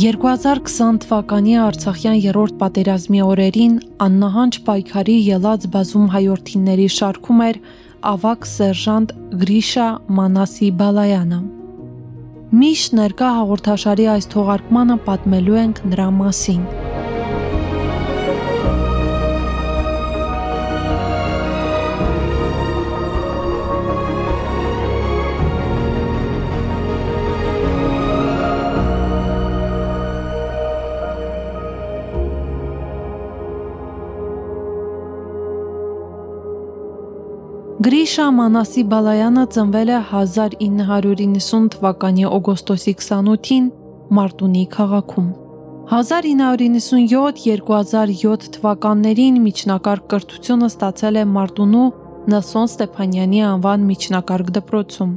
«2020 թվականի Արցախյան երրորդ պատերազմի օրերին աննահանջ պայքարի ելած բազում հայորդիների շարքում էր ավակ սերժանտ Գրիշա Մանասի Բալայանը։ Միշտ ներկա հաղորդաշարի այս թողարկմանը պատմելու ենք նրա մասին։ Գրիշա Մանասի Բալայանը ծնվել է 1990 թվականի օգոստոսի 28-ին Մարտունի քաղաքում։ 1997-2007 թվականներին միջնակարգ կրթությունը ստացել է Մարտունու Նասոն Ստեփանյանի անվան միջնակարգ դպրոցում։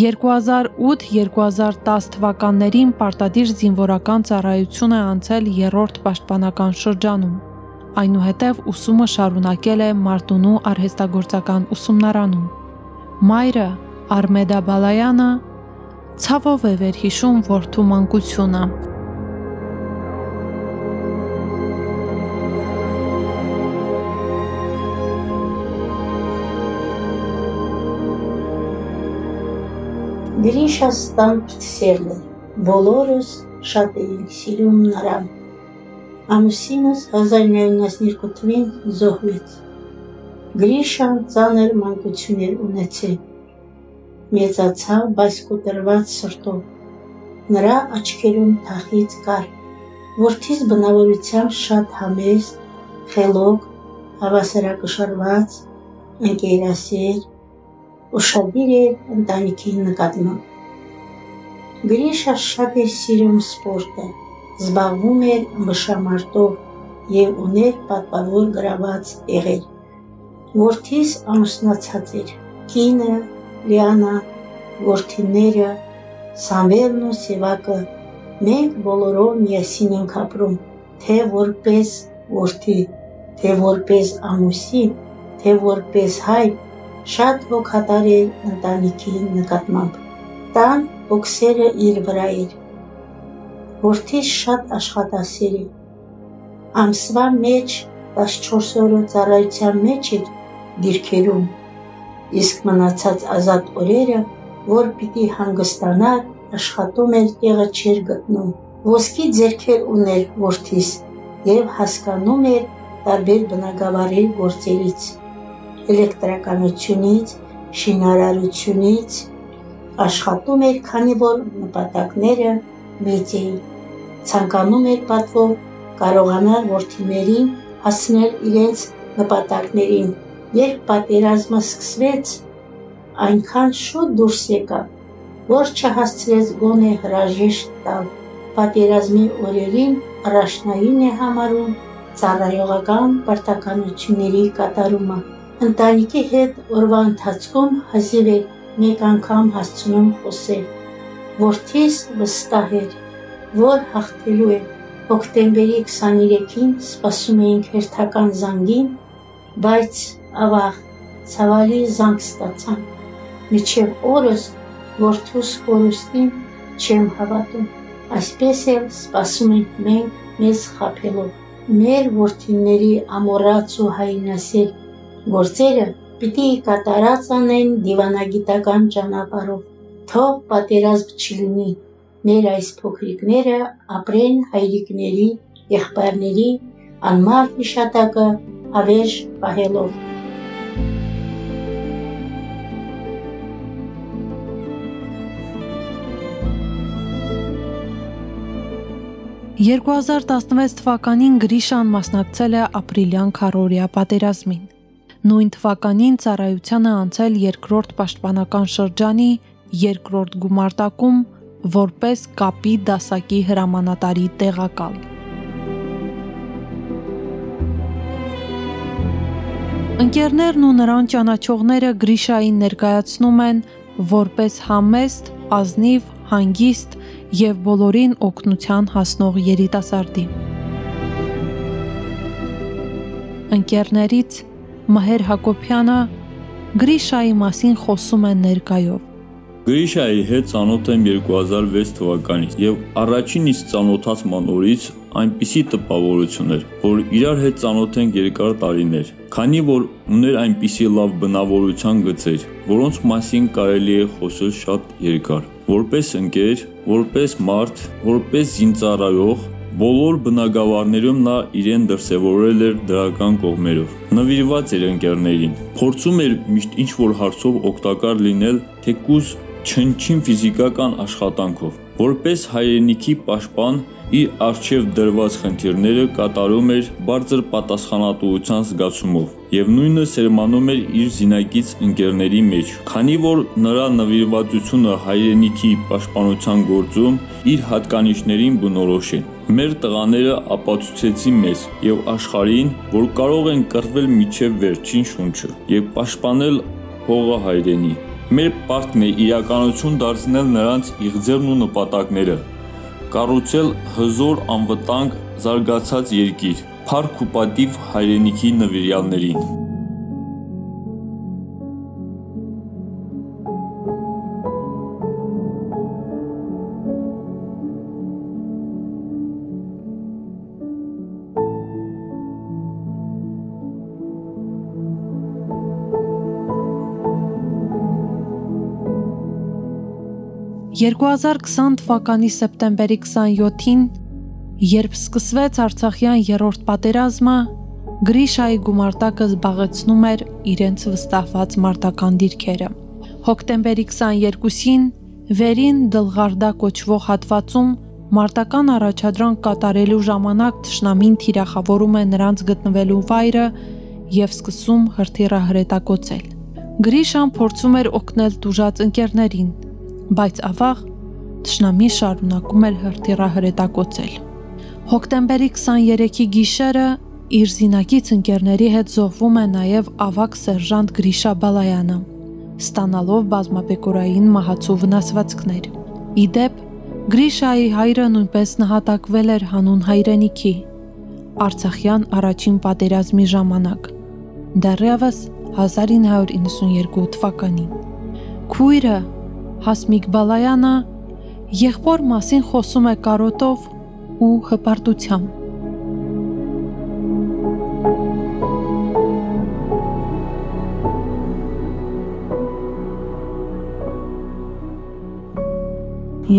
2008-2010 թվականներին պարտադիր զինվորական ծառայություն է անցել երրորդ պաշտպանական շրջանում այնուհետև ուսումը շարունակել է Մարտունու արհեստագործական ուսումնարանում։ Մայրը Արմեդա Բալայանը ցավով է վերհիշում որդու մանկությունը։ Գրիշա ստամփսել է։ Բոլորս շատ էինք սիրում նրան։ Ամուսինս 1992 թվին զոհվեց։ Գրիշան ծանր մանկություններ ունեցել։ Մեծացավ, բայց կոտրված սրտով։ Նրա աչքերում թախից կար։ Որդիս բնավորությամբ շատ համեստ, խելոք, հավասարակշռված, ընկերասեր, ուշադիր էր ընտանիքի նկատմամբ։ Գրիշա շատ էր սիրում սպորտը զբաղվում էր մշամարտով եւ ուներ պատվավոր գրաված տեղեր։ Որդիս ամուսնացած էր։ Կինը, Լիանա, որդիները, Սամվելն ու Սևակը մենք բոլորով միասին ենք ապրում, թե որպես որդի, թե որպես ամուսին, թե որպես հայ, շատ հոգատար էր ընտանիքի նկատմամբ։ Տան օքսերը իր վրա էր, Որդիս շատ աշխատասեր է։ Ամսվա մեջ 14 օրը ծառայության մեջ էր դիրքերում, իսկ մնացած ազատ օրերը, որ պիտի հանգստանար, աշխատում էր տեղը չեր գտնում։ Ոսկի ձերքեր ուներ որդիս եւ հասկանում էր տարբեր բնակավարի գործերից, էլեկտրականությունից, շինարարությունից, աշխատում էր, քանի որ նպատակները մեծ էին։ Ցանկանում էր պատվով կարողանալ ворթիներին հասնել իրենց նպատակներին։ Երբ պատերազմը սկսվեց, այնքան շուտ դուրս եկավ, որ չհասցրեց գոնե հրաժեշտ տալ։ Պատերազմի օրերին առաջնային է համարում ծառայողական պարտականությունների կատարումը։ Ընտանիքի հետ օրվա ընթացքում հազիվ մեկ անգամ հասցնում խոսել Որդիս վստահ էր, որ հաղթելու է։ Հոկտեմբերի 23-ին սպասում էինք հերթական զանգին, բայց ավաղ ցավալի զանգ ստացան։ Միջև օրս որդուս կորուստին չեմ հավատում։ Այսպես էլ սպասում ենք մենք մեզ խափելով։ Մեր որդիների ամորած ու հայնասեր գործերը պիտի կատարած անեն դիվանագիտական ճանապարհով։ Թող պատերազմ չլինի, մեր այս փոքրիկները ապրեն հայրիկների, եղբայրների անմար հիշատակը հավերժ պահելով։ «2016 թվականին Գրիշան մասնակցել է ապրիլյան քարորիա պատերազմին։ Նույն թվականին ծառայությանը անցել երկրորդ պաշտպանական շրջանի երկրորդ գումարտակում որպես կապի դասակի հրամանատարի տեղակալ։ Ընկերներն ու նրան ճանաչողները Գրիշային ներկայացնում են որպես համեստ, ազնիվ, հանգիստ եւ բոլորին օգնության հասնող երիտասարդի։ Ընկերներից Մհեր Հակոբյանը Գրիշայի մասին խոսում է ներկայով։ Գրիշայի հետ ծանոթ եմ 2006 թվականից եւ առաջին իսկ ծանոթացման օրից այնպիսի տպավորություն էր, որ իրար հետ ծանոթ ենք երկար տարիներ, քանի որ ուներ այնպիսի լավ բնավորության գծեր, որոնց մասին կարելի է խոսել շատ երկար։ Որպես ընկեր, որպես մարդ, որպես զինծառայող, Բոլոր բնակավարներում նա իրեն դրսևորել էր դրական կողմերով։ Նվիրված էր ընկերներին։ Փորձում էր միշտ ինչ-որ հարցով օգտակար լինել, թեկուզ չնչին ֆիզիկական աշխատանքով։ Որպես հայրենիքի պաշտպան իր արժև դրված խնդիրները կատարում էր բարձր պատասխանատվության զգացումով եւ նույնը սերմանում էր իր զինակից ընկերների մեջ քանի որ նրա նվիրվածությունը հայրենիքի պաշտպանության գործում իր հատկանիշներին բնորոշ է մեր տղաները ապացուցեցին մեզ եւ աշխարհին որ կարող են կռվել միջև վերջին շունչը եւ պաշտպանել հողը հայրենի մեր պարտքն է իրականություն դարձնել նրանց իղձերն ու նպատակները. Կառուցել հզոր անվտանգ զարգացած երկիր, փառք ու պատիվ հայրենիքի նվիրյալներին։ «2020 թվականի սեպտեմբերի 27-ին, երբ սկսվեց Արցախյան երրորդ պատերազմը, Գրիշայի գումարտակը զբաղեցնում էր իրենց վստահված մարտական դիրքերը։ Հոկտեմբերի 22-ին Վերին Դլղարդա կոչվող հատվածում մարտական առաջադրանք կատարելու ժամանակ Թշնամին թիրախավորում է նրանց գտնվելու վայրը եւ սկսում հրթիռահրետակոծել։ Գրիշան փորձում էր օգնել դուժած ընկերներին, բայց ավաղ Տշնամի շարունակում էր հրթիռահրետակոծել։ Հոկտեմբերի 23-ի գիշերը իր զինակից ընկերների հետ զոհվում է նաև ավակ սերժանտ Գրիշա Բալայանը, ստանալով բազմապեկորային մահացու վնասվածքներ։ Իդեպ Գրիշայի հայրը նույնպես նահատակվել էր հանուն հայրենիքի Արցախյան առաջին պատերազմի ժամանակ, դեռևս 1992 թվականին։ Քույրը Հասմիկ Բալայանը եղբոր մասին խոսում է կարոտով ու հպարտությամբ։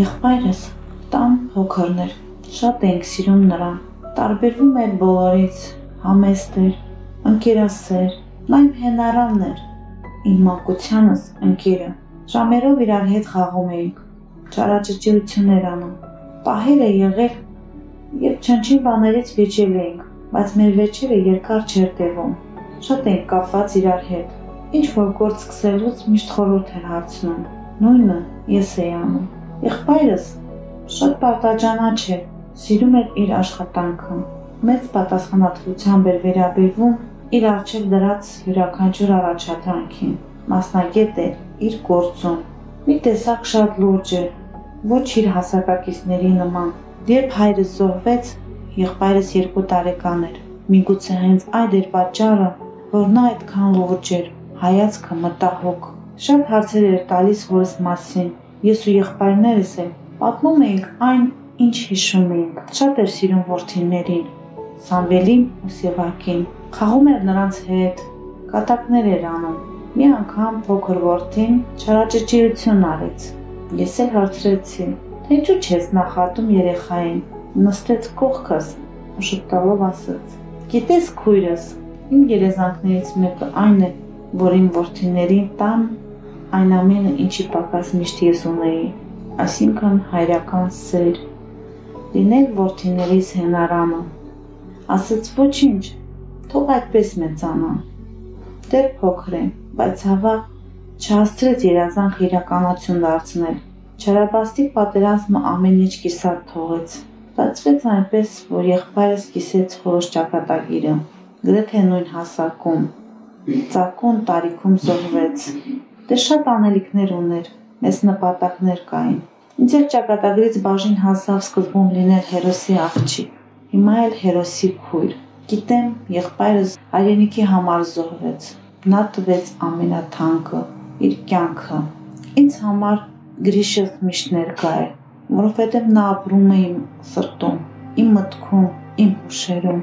Եղբայրս տան հոգորներ, շատ ենք սիրում նրան, տարբերվում էր բոլորից, համեստ էր, ընկերասեր, նա իմ հենարանն էր, իմ մանկությանս ընկերը Ժամերով իրար հետ խաղում էինք, ճարաճճիություններ անում։ Պահել է եղել, երբ չնչին բաներից վիճել էինք, բայց մեր վերջերը երկար չէր տևում։ Շատ ենք կապված իրար հետ։ Ինչ որ գործ սկսելուց միշտ խորհուրդ էր հարցնում։ Նույնը ես էի անում։ Եղբայրս շատ պարտաճանաչ է, սիրում էր իր աշխատանքը։ Մեծ պատասխանատվությամբ էր վերաբերվում իր արժեք դրած յուրաքանչյուր առաջադրանքին մասնագետ էր իր գործում։ Մի տեսակ շատ լուրջ է, ոչ իր հասակակիցների նման։ Երբ հայրս զոհվեց, եղբայրս երկու տարեկան էր։ Միգուցե հենց այդ էր պատճառը, որ նա այդքան լուրջ էր, հայացքը մտահոգ։ Շատ հարցեր էր տալիս որս մասին։ Ես ու եղբայրներս էլ պատմում էինք այն, ինչ հիշում էինք։ Շատ էր սիրում ворթիներին, Սամվելին ու Սևակին։ Խաղում էր նրանց հետ, կատակներ էր անում Մի անգամ փոքր որդին չարաճճիություն արեց։ Ես էլ հարցրեցի. թե ինչու չես նախատում երեխային։ Նստեց կողքս շփտալով ասաց. Գիտես քույրս, իմ երազանքներից մեկը այն է, որ իմ որդիներին տան այն ամենը, ինչի պակաս միշտ ես ունեի, այսինքն հայրական սեր, լինել որդիներիս հենարանը։ Ասաց ոչինչ, թող այդպես մեծանա։ Դեռ փոքր եմ, բայց հավա չհասցրեց երազանք իրականություն դարձնել։ Չարաբաստիկ պատերազմը ամեն ինչ կիսատ թողեց։ Ստացվեց այնպես, որ եղբայրս կիսեց որոշ ճակատագիրը, գրեթե նույն հասակում։ Ծակուն տարիքում զոհվեց։ Դե շատ անելիքներ ուներ, մեծ նպատակներ կային։ Ինձ էլ ճակատագրից բաժին հասավ սկզբում լինել հերոսի աղջիկ։ Հիմա էլ հերոսի քույր։ Գիտեմ, եղբայրս հայրենիքի համար զոհվեց։ Նա տվեց ամենաթանկը՝ իր կյանքը։ Ինձ համար Գրիշես միշտ ներկա է, որովհետև նա ապրում է իմ սրտում, իմ մտքում, իմ հուշերում։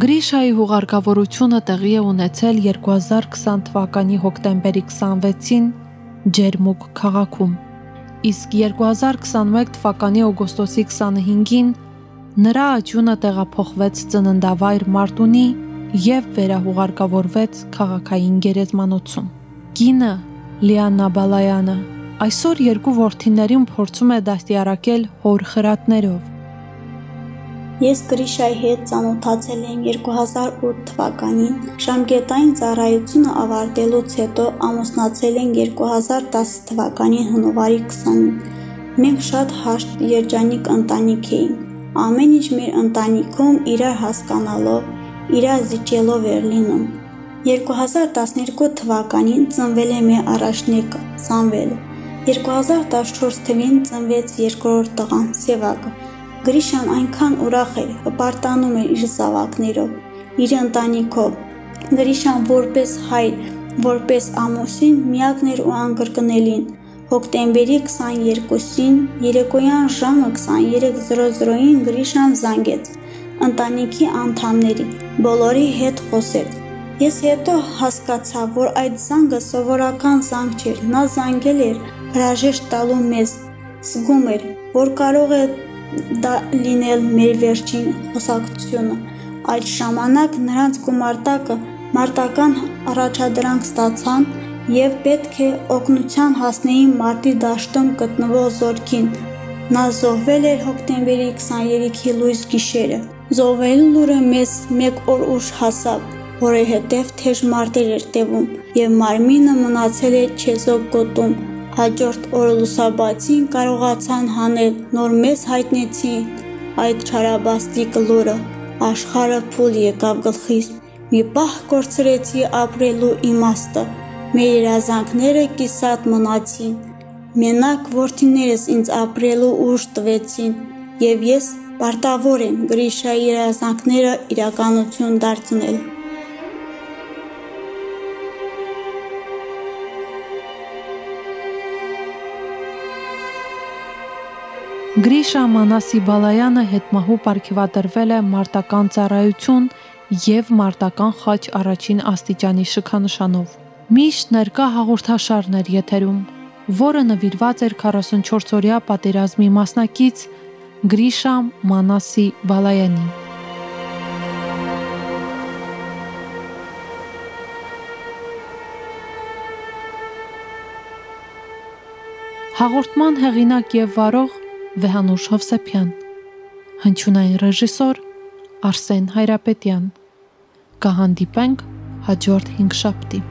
Գրիշայի հուղարկավորությունը տեղի է ունեցել 2020 թվականի հոկտեմբերի 26-ին Ջերմուկ քաղաքում։ Իսկ 2021 թվականի օգոստոսի 25-ին նրա աճյունը տեղափոխվեց ծննդավայր Մարտունի եւ վերահուղարկավորվեց քաղաքային գերեզմանոցում։ Կինը Լիաննա Բալայանը այսօր երկու ворթիներին փորձում է դաստիարակել հոր խրատներով Ես Գրիշայի հետ ծանոթացել եմ 2008 թվականին, ժամկետային ծառայությունը ավարտելուց հետո ամուսնացել ենք 2010 թվականի հունվարի 20-ին։ Մենք շատ հաշտ երջանիկ ընտանիք էինք։ Ամեն ինչ մեր ընտանիքում իրար հասկանալով, իրար զիջելով էր լինում։ 2012 թվականին ծնվել է մեր առաջնեկը՝ Սամվելը։ 2014 թվականին ծնվեց երկրորդ տղան՝ Սևակը։ Գրիշան այնքան ուրախ էր, հպարտանում էր իր զավակներով, իր ընտանիքով։ Գրիշան որպես հայր, որպես ամուսին միակն էր ու անկրկնելին։ Հոկտեմբերի 22-ին երեկոյան ժամը 23:00-ին Գրիշան զանգեց ընտանիքի անդամների, բոլորի հետ խոսեց։ Ես հետո հասկացա, որ այդ զանգը սովորական զանգ չէր, նա զանգել էր հրաժեշտ տալու մեզ, զգում էր, որ կարող է դա լինել մեր վերջին խոսակցությունը։ Այդ ժամանակ նրանց գումարտակը մարտական առաջադրանք ստացան եւ պետք է օգնության հասնեին մարտի դաշտում գտնվող զորքին։ Նա զոհվել էր հոկտեմբերի 23-ի լույս գիշերը։ Զոհվելու լուրը մեզ մեկ օր ուշ հասավ, որովհետև թեժ մարտեր էր տևում եւ մարմինը մնացել է չեզոք գոտում Հաջորդ օրը լուսաբացին կարողացան հանել, նոր մեզ հայտնեցին այդ չարաբաստի կլորը։ Աշխարը փուլ եկավ գլխիս։ Մի պահ կորցրեցի ապրելու իմաստը։ Մեր երազանքները կիսատ մնացին։ Մենակ ворթիներս ինձ ապրելու ուժ տվեցին, եւ ես պարտավոր եմ Գրիշայի երազանքները իրականություն դարձնել։ Գրիշա Մանասի Բալայանը հետմահու ապարգևատրվել է մարտական ծառայություն եւ մարտական խաչ առաջին աստիճանի շքանշանով։ Միշտ ներկա հաղորդաշարներ եթերում, որը նվիրված էր 44-օրյա պատերազմի մասնակից Գրիշա Մանասի Բալայանին։ Հաղորդման հեղինակ եւ վարող Վեհանուշ Հովսեփյան Հնչյունային ռեժիսոր Արսեն Հայրապետյան Կհանդիպենք հաջորդ 5 շաբթի